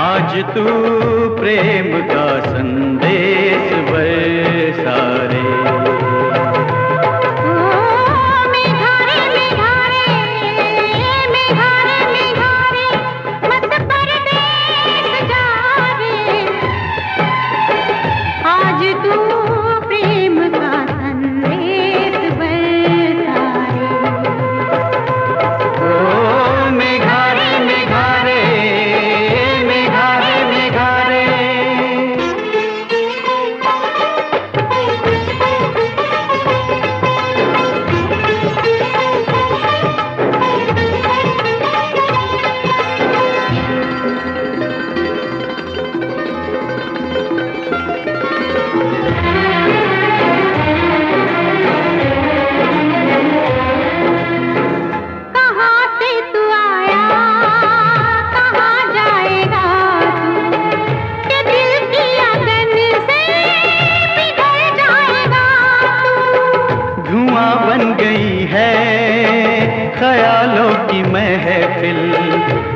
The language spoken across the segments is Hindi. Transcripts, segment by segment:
आज तू प्रेम का संदेश बरसारे ख्यालों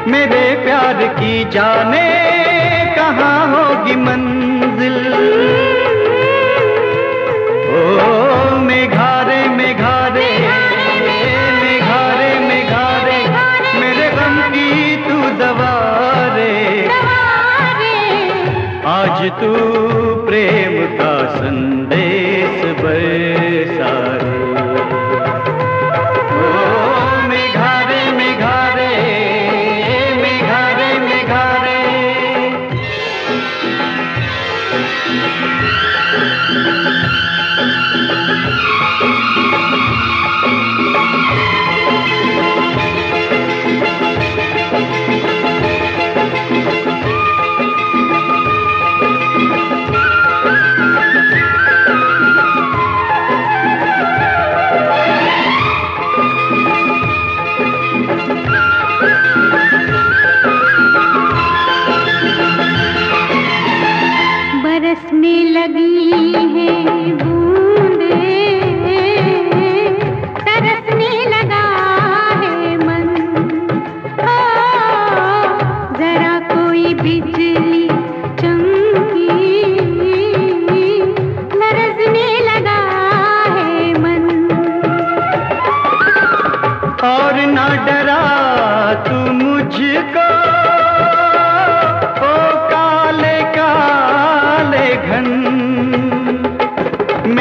मेरे प्यार की जाने कहाँ होगी मंजिल? ओ मेघारे मेघारे मेघारे मेघारे मेरे गम की तू दवारे। आज तू प्रेम का संदेश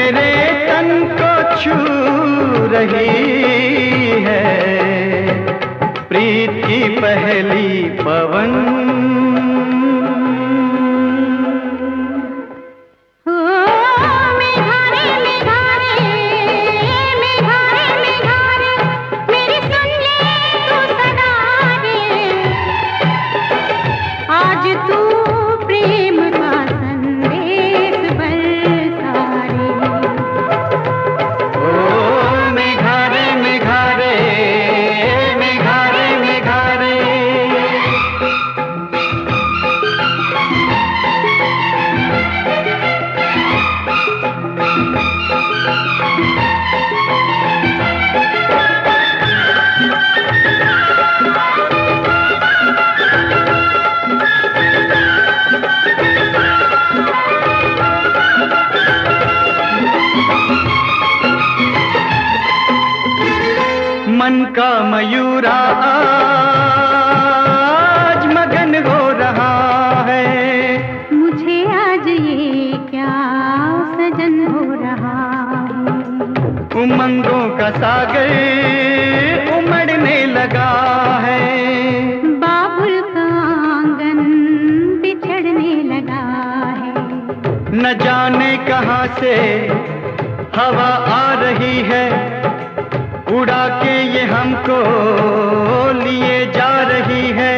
मेरे तन को छू रही है। प्रीत की पहली पवन का मयूरा आज मगन हो रहा है। मुझे आज ये क्या सजन हो रहा है? उमंगों का सागर उमड़ने लगा है। बाबुल का आँगन बिछड़ने लगा है। न जाने कहाँ से हवा आ रही है। उड़ा के ये हमको लिए जा रही है।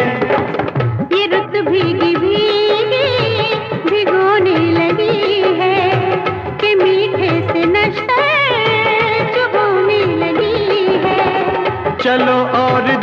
ये भीगी भीगी भिगोने लगी है कि मीठे से नशा चुभोने लगी है। चलो और